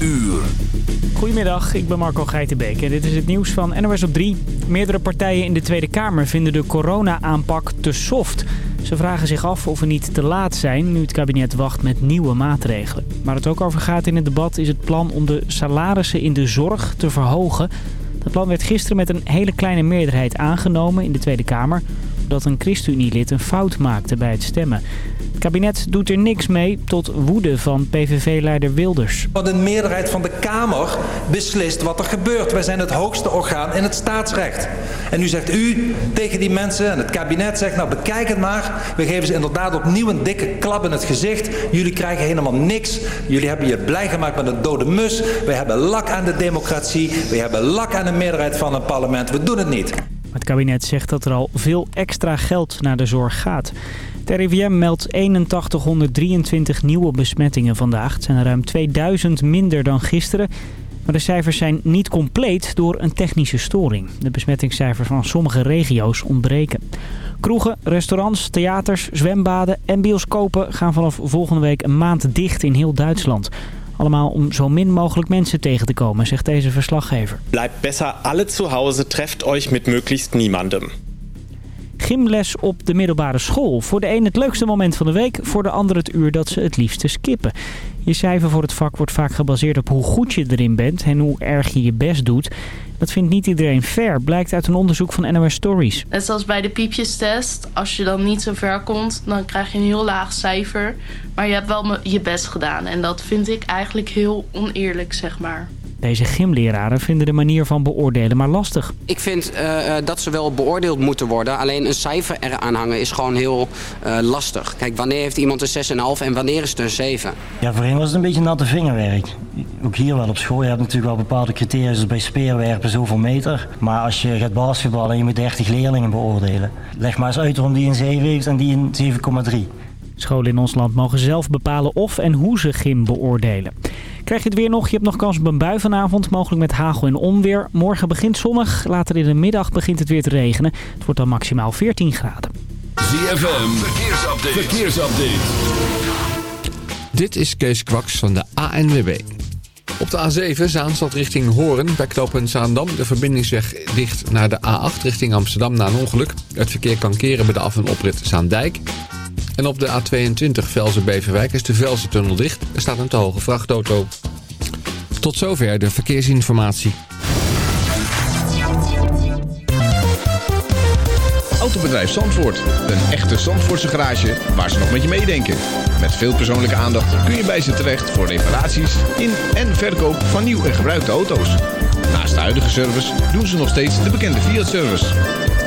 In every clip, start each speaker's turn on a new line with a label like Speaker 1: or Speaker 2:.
Speaker 1: uur.
Speaker 2: Goedemiddag, ik ben Marco Geitenbeek en dit is het nieuws van NOS op 3. Meerdere partijen in de Tweede Kamer vinden de corona-aanpak te soft. Ze vragen zich af of we niet te laat zijn nu het kabinet wacht met nieuwe maatregelen. Waar het ook over gaat in het debat is het plan om de salarissen in de zorg te verhogen. Dat plan werd gisteren met een hele kleine meerderheid aangenomen in de Tweede Kamer... omdat een ChristenUnie-lid een fout maakte bij het stemmen. Het kabinet doet er niks mee tot woede van PVV-leider Wilders.
Speaker 3: Want een meerderheid van de Kamer beslist wat er gebeurt. Wij zijn het hoogste orgaan in het staatsrecht. En nu zegt u tegen die mensen en het kabinet zegt, nou bekijk het maar. We geven ze inderdaad opnieuw een dikke klap in het gezicht. Jullie krijgen helemaal niks. Jullie hebben je blij gemaakt met een dode mus. We hebben lak aan de democratie. We hebben lak aan de meerderheid van het parlement. We doen het niet.
Speaker 2: Het kabinet zegt dat er al veel extra geld naar de zorg gaat. Het RIVM meldt 8123 nieuwe besmettingen vandaag. Het zijn er ruim 2000 minder dan gisteren. Maar de cijfers zijn niet compleet door een technische storing. De besmettingscijfers van sommige regio's ontbreken. Kroegen, restaurants, theaters, zwembaden en bioscopen gaan vanaf volgende week een maand dicht in heel Duitsland. Allemaal om zo min mogelijk mensen tegen te komen, zegt deze verslaggever.
Speaker 4: Blijf besser alle zu Hause, treft euch mit möglichst niemandem.
Speaker 2: Gymles op de middelbare school. Voor de een het leukste moment van de week, voor de ander het uur dat ze het liefste skippen. Je cijfer voor het vak wordt vaak gebaseerd op hoe goed je erin bent en hoe erg je je best doet. Dat vindt niet iedereen fair, blijkt uit een onderzoek van NOS Stories.
Speaker 5: Net zoals bij de piepjestest, als je dan niet zo ver komt, dan krijg je een heel laag cijfer. Maar je hebt wel je best gedaan en dat vind ik eigenlijk heel oneerlijk, zeg maar.
Speaker 2: Deze gymleraren vinden de manier van beoordelen maar lastig.
Speaker 6: Ik vind uh, dat ze wel beoordeeld moeten worden. Alleen een cijfer eraan hangen is gewoon heel uh, lastig. Kijk, wanneer heeft iemand een 6,5 en wanneer is het een 7?
Speaker 7: Ja, voorheen was het een beetje natte vingerwerk. Ook hier wel op school. Je hebt natuurlijk wel bepaalde criteria. Dus bij speerwerpen zoveel meter. Maar als je gaat basketballen en je moet 30 leerlingen beoordelen. Leg maar eens uit waarom die een 7 heeft en die een 7,3.
Speaker 2: Scholen in ons land mogen zelf bepalen of en hoe ze gym beoordelen. Krijg je het weer nog? Je hebt nog kans op een bui vanavond, mogelijk met hagel en onweer. Morgen begint zonnig, later in de middag begint het weer te regenen. Het wordt dan maximaal 14 graden.
Speaker 1: ZFM, verkeersupdate. verkeersupdate.
Speaker 8: Dit is Kees Kwaks van de ANWB. Op de A7 Zaanstad richting Hoorn bij knooppunt Zaandam. De verbindingsweg dicht naar de A8 richting Amsterdam na een ongeluk. Het verkeer kan keren bij de af- en oprit Zaandijk. En op de A22 Velzen-Beverwijk is de Velzen-tunnel dicht. Er staat een te hoge vrachtauto. Tot zover de verkeersinformatie.
Speaker 9: Autobedrijf Zandvoort. Een echte Zandvoortse garage waar ze nog met je meedenken. Met veel persoonlijke aandacht kun je bij ze terecht voor reparaties in en verkoop van nieuw en gebruikte auto's. Naast de huidige service doen ze nog steeds de bekende Fiat-service.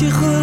Speaker 10: je goed.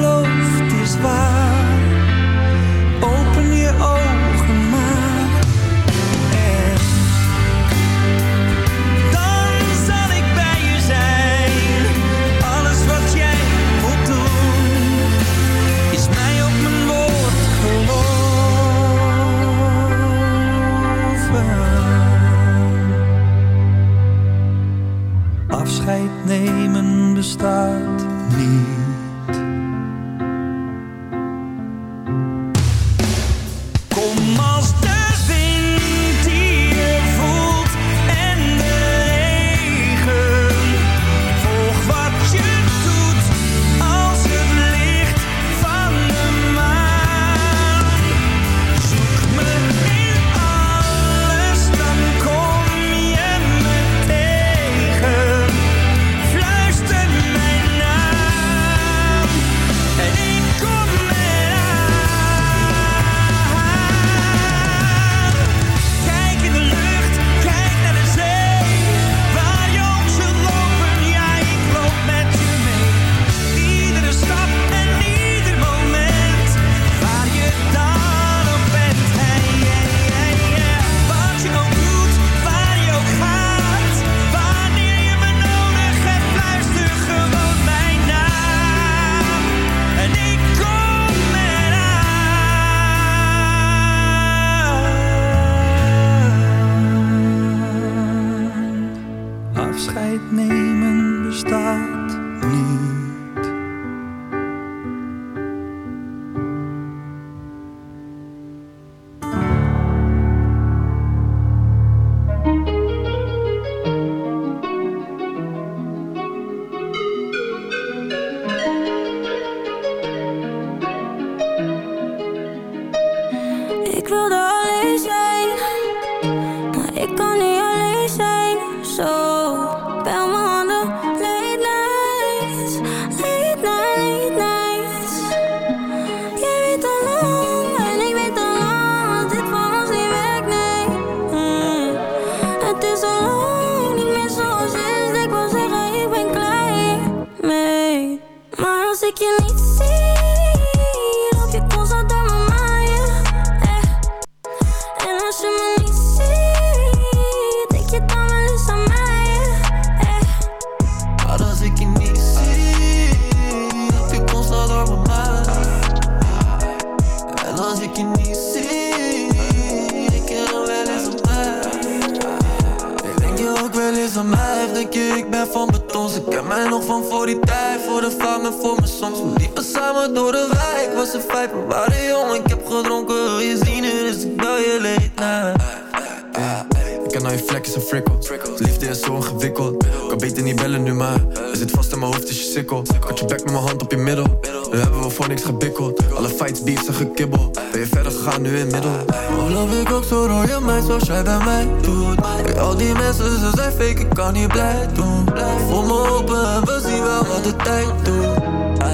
Speaker 10: nu
Speaker 11: inmiddels Hoe ik ook zo door je mij zoals jij bij mij doet? Al die mensen ze zijn fake, ik kan niet blij doen. Voel me open en we zien wel wat de tijd doet.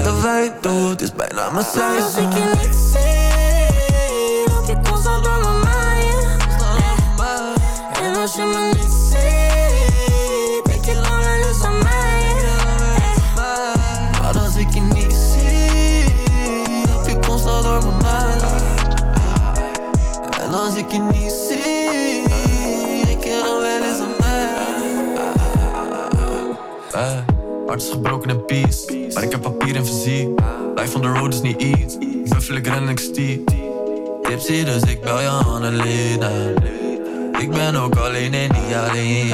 Speaker 11: De wij doet, is bijna mijn seizoen
Speaker 10: papier en visie. Life on the road is niet iets. Buffel ik ren ik stiek.
Speaker 11: Tipsy, dus ik bel je Annelena. Ik ben ook alleen en niet alleen.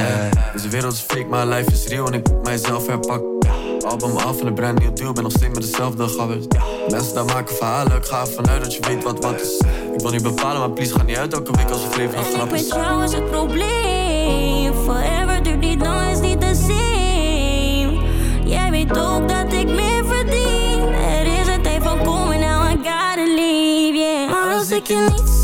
Speaker 10: Deze wereld is fake, maar life is real en ik moet mijzelf herpakken. Album af en een brand nieuw deal, ben nog steeds met dezelfde gabbers. Mensen daar maken verhalen, ik ga ervan uit dat je weet wat wat is. Ik wil niet bepalen, maar please ga niet uit elke week als een vreemd grap
Speaker 12: Ik
Speaker 10: weet
Speaker 12: trouwens is het probleem. Forever duurt niet, lang is niet de same. Jij weet ook dat ik.
Speaker 13: you need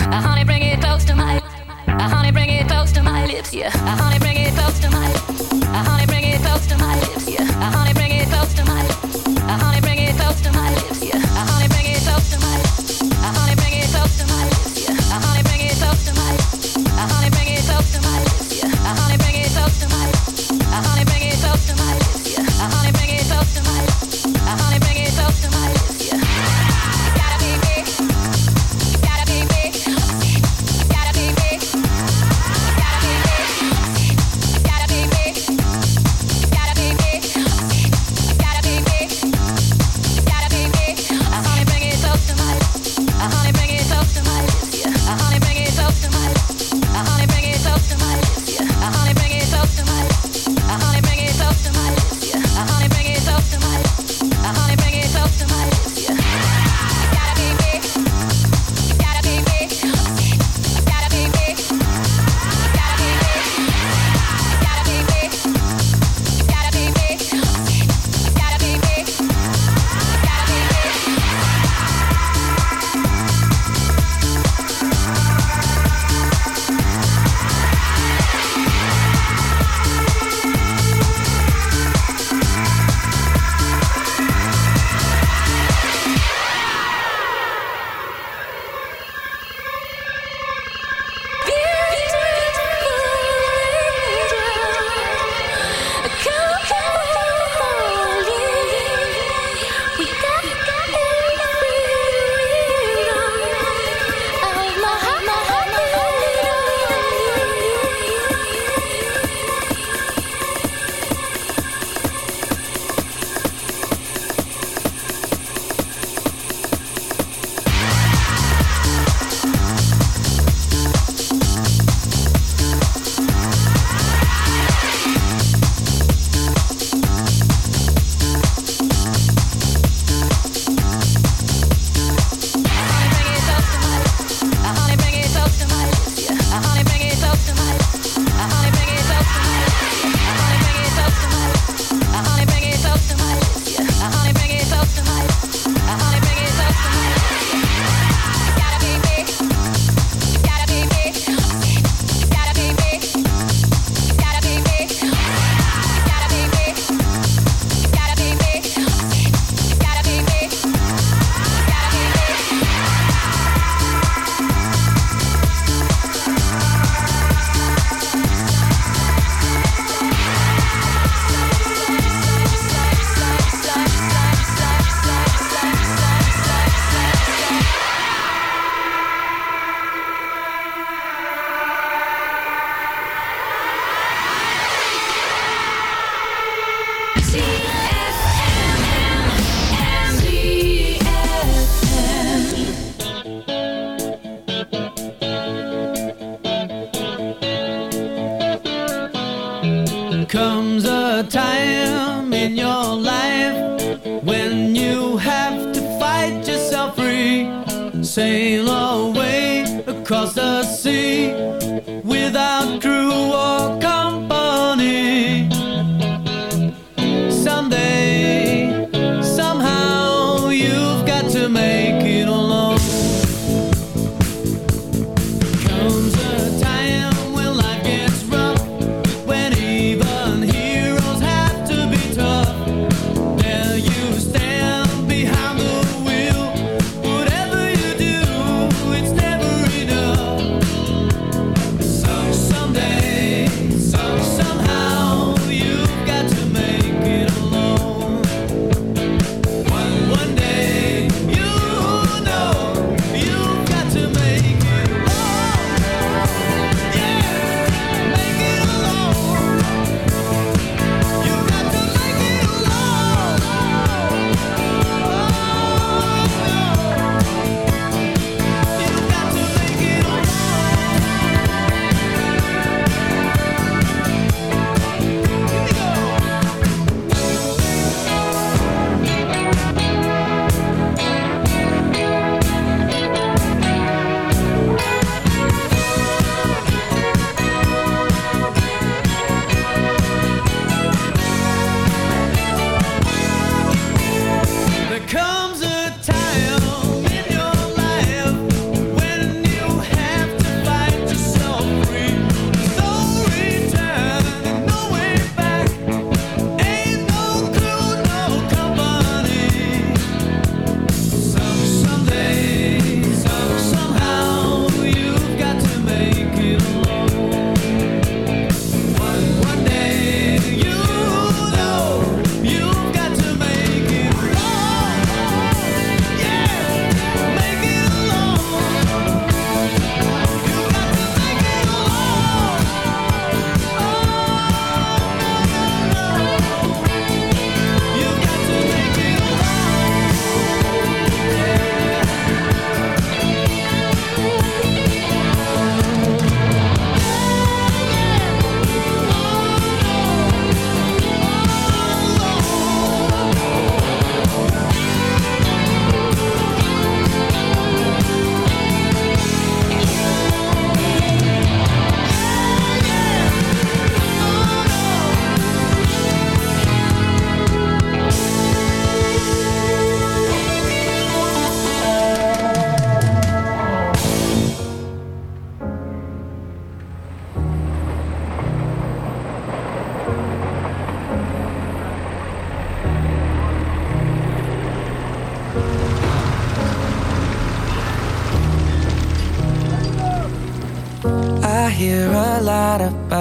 Speaker 13: yeah.
Speaker 14: Uh, honey, bring it close to my, uh, honey, bring it close to my lips, yeah. Uh, honey.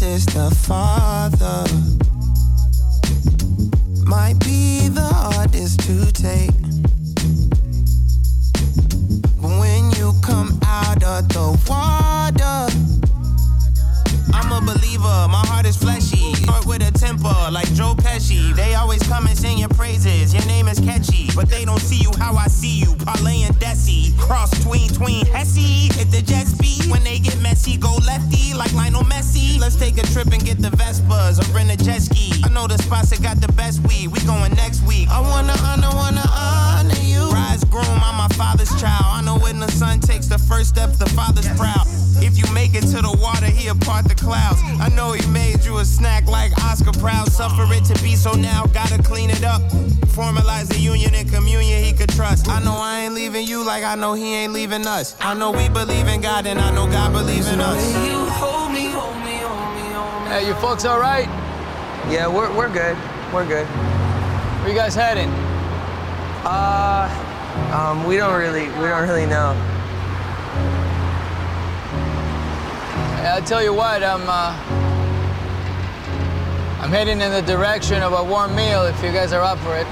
Speaker 15: pleases the Father. Might be the hardest to take. But when you come out of the water,
Speaker 16: I'm a believer, my heart is fleshy. Heart with a temper, like Joe Pesci. They always come and sing your praises. Your name is catchy, but they don't see you how I see you. Parlay and Desi, cross tween tween Hesse. Hit the jet speed when they get messy. Go lefty like Lionel Messi. Let's take a trip and get the Vespas or rent a jet ski. I know the spots that got the best weed. We going next week. I wanna honor, wanna honor you. Rise groom, I'm my father's child. I know when the son takes the first step, the father's proud. If you make it to the water, he'll part the clouds. I know he made you a snack like Oscar Proud. Suffer it to be so now, gotta clean it up. Formalize the union and communion he could trust. I know I ain't leaving you like I know he ain't leaving us. I know we believe in God and I know God believes in us.
Speaker 15: you hold me, hold me, hold me, hold me.
Speaker 17: Hey, you folks all right?
Speaker 15: Yeah, we're, we're good. We're good.
Speaker 17: Where you guys heading?
Speaker 15: Uh, um, we don't really, we don't really know.
Speaker 17: Hey, I'll tell you what, I'm, uh, I'm heading in the direction of a warm meal if you guys are up for it.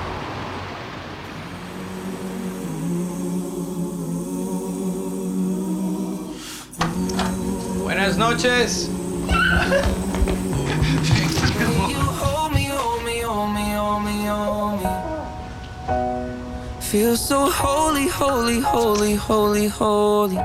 Speaker 15: Hold me. Feel so holy, holy, holy, holy, holy.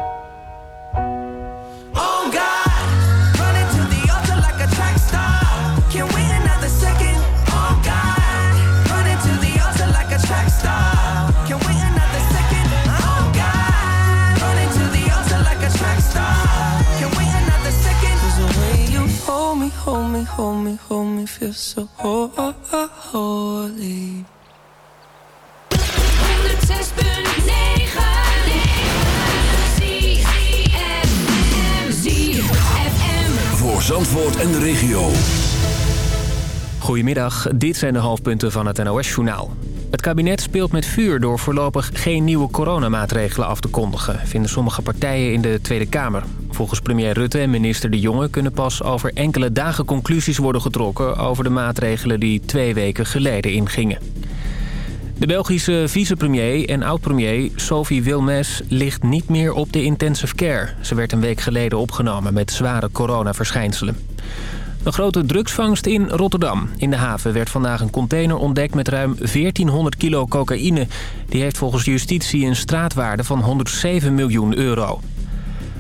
Speaker 15: Me, hold me, hold me, feel so ho- ho- ho- holy.
Speaker 18: 106.9 Voor Zandvoort en de regio.
Speaker 19: Goedemiddag, dit zijn de hoofdpunten van het NOS-journaal. Het kabinet speelt met vuur door voorlopig geen nieuwe coronamaatregelen af te kondigen... vinden sommige partijen in de Tweede Kamer. Volgens premier Rutte en minister De Jonge kunnen pas over enkele dagen conclusies worden getrokken... over de maatregelen die twee weken geleden ingingen. De Belgische vicepremier en oud-premier Sophie Wilmes ligt niet meer op de intensive care. Ze werd een week geleden opgenomen met zware coronaverschijnselen. Een grote drugsvangst in Rotterdam. In de haven werd vandaag een container ontdekt met ruim 1400 kilo cocaïne. Die heeft volgens justitie een straatwaarde van 107 miljoen euro.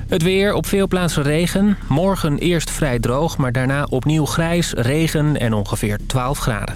Speaker 19: Het weer, op veel plaatsen regen. Morgen eerst vrij droog, maar daarna opnieuw grijs, regen en ongeveer 12 graden.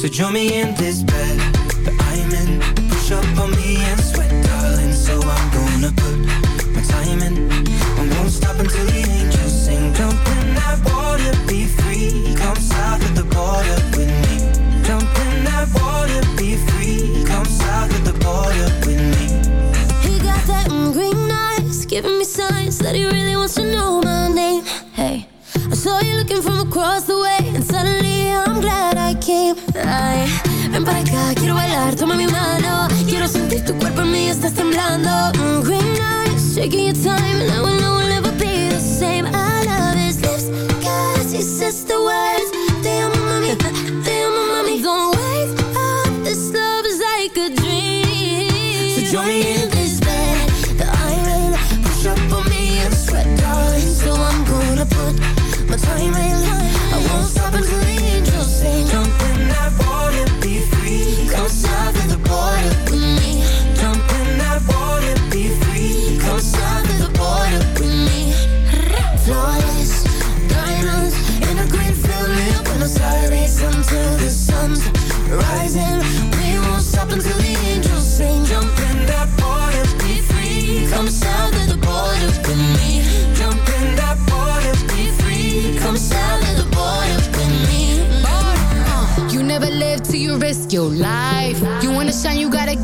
Speaker 20: So join me in this bed that I'm in. Push up on me and sweat, darling. So I'm gonna put my time in.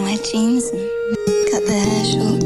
Speaker 20: Wear jeans and cut the hair short,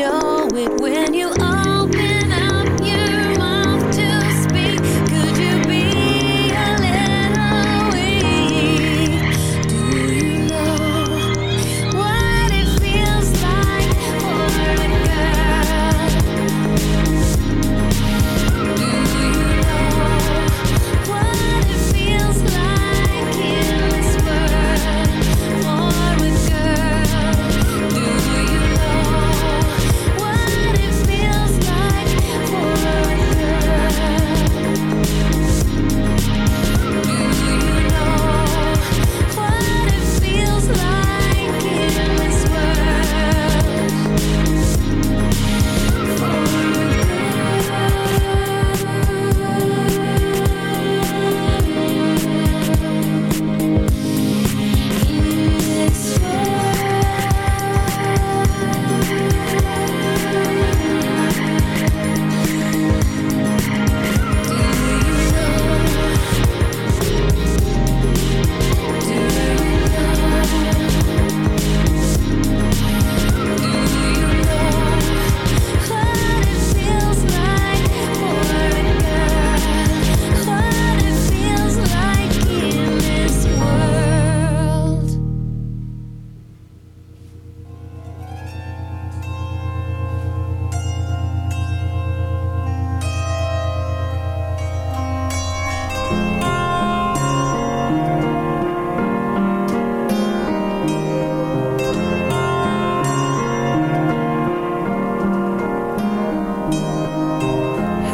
Speaker 20: show it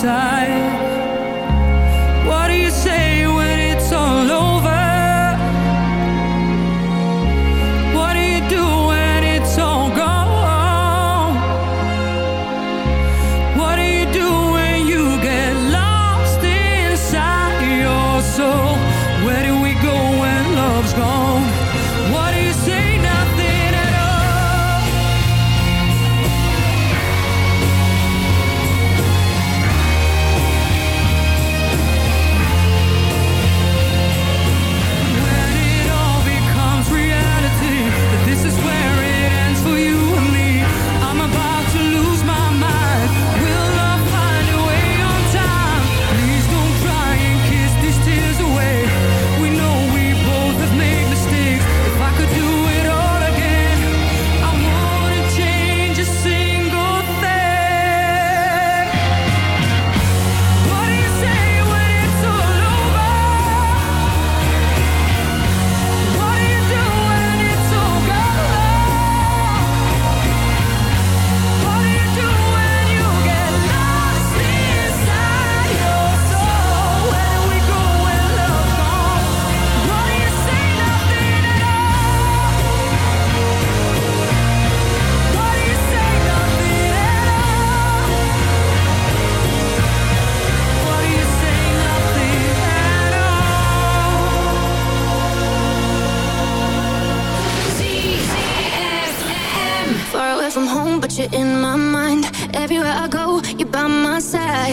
Speaker 21: Side.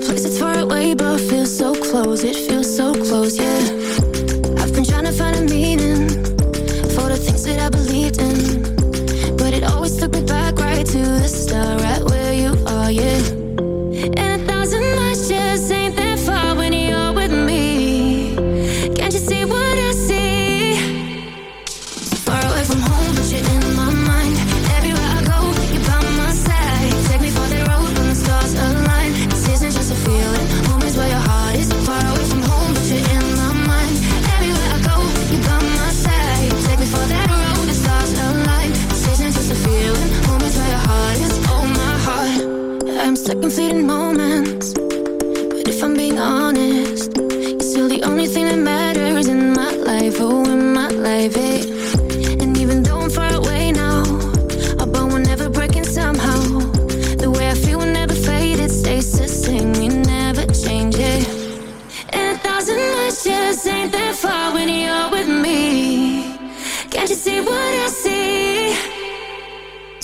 Speaker 22: place that's far away but feels so close. It feels so close, yeah.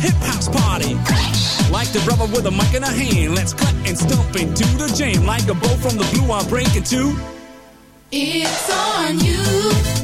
Speaker 18: Hip house party. Like the brother with a mic in a hand, let's cut and stump into the jam. Like a bow from the blue, I'm breaking two.
Speaker 23: It's on you.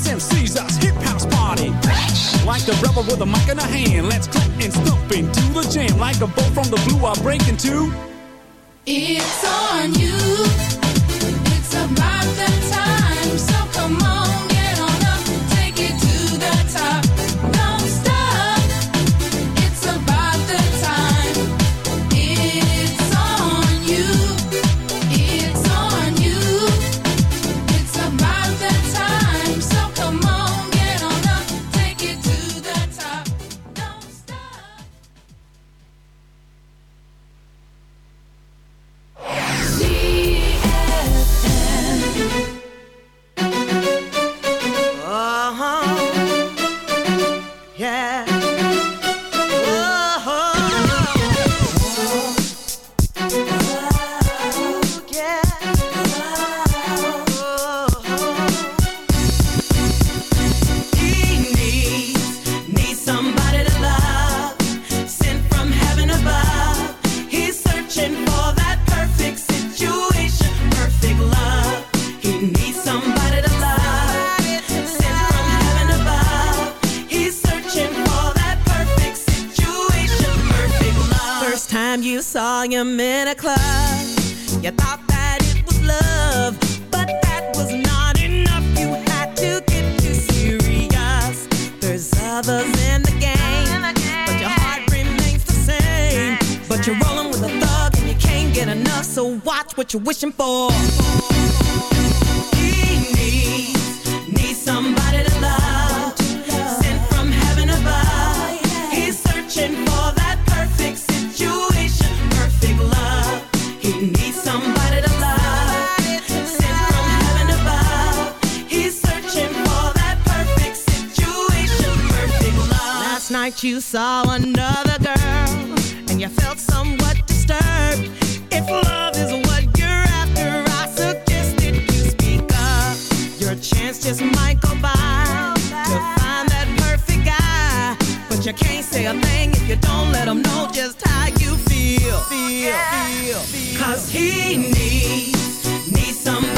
Speaker 18: It's MC's us hip house party. Like the rebel with a mic in a hand. Let's clap and stomp into the jam. Like a bolt from the blue, I break into.
Speaker 23: It's on you.
Speaker 13: But you're rolling with a thug and you can't get enough, so watch what you're wishing for.
Speaker 24: He needs, needs somebody to love, sent from heaven above. He's searching for that perfect situation, perfect love. He needs somebody to love, sent from heaven above. He's searching for that perfect situation, perfect love.
Speaker 13: Last night you saw another girl and you felt you can't say a thing if you don't let him know just how you feel. Feel, feel, feel.
Speaker 24: Cause he needs, needs somebody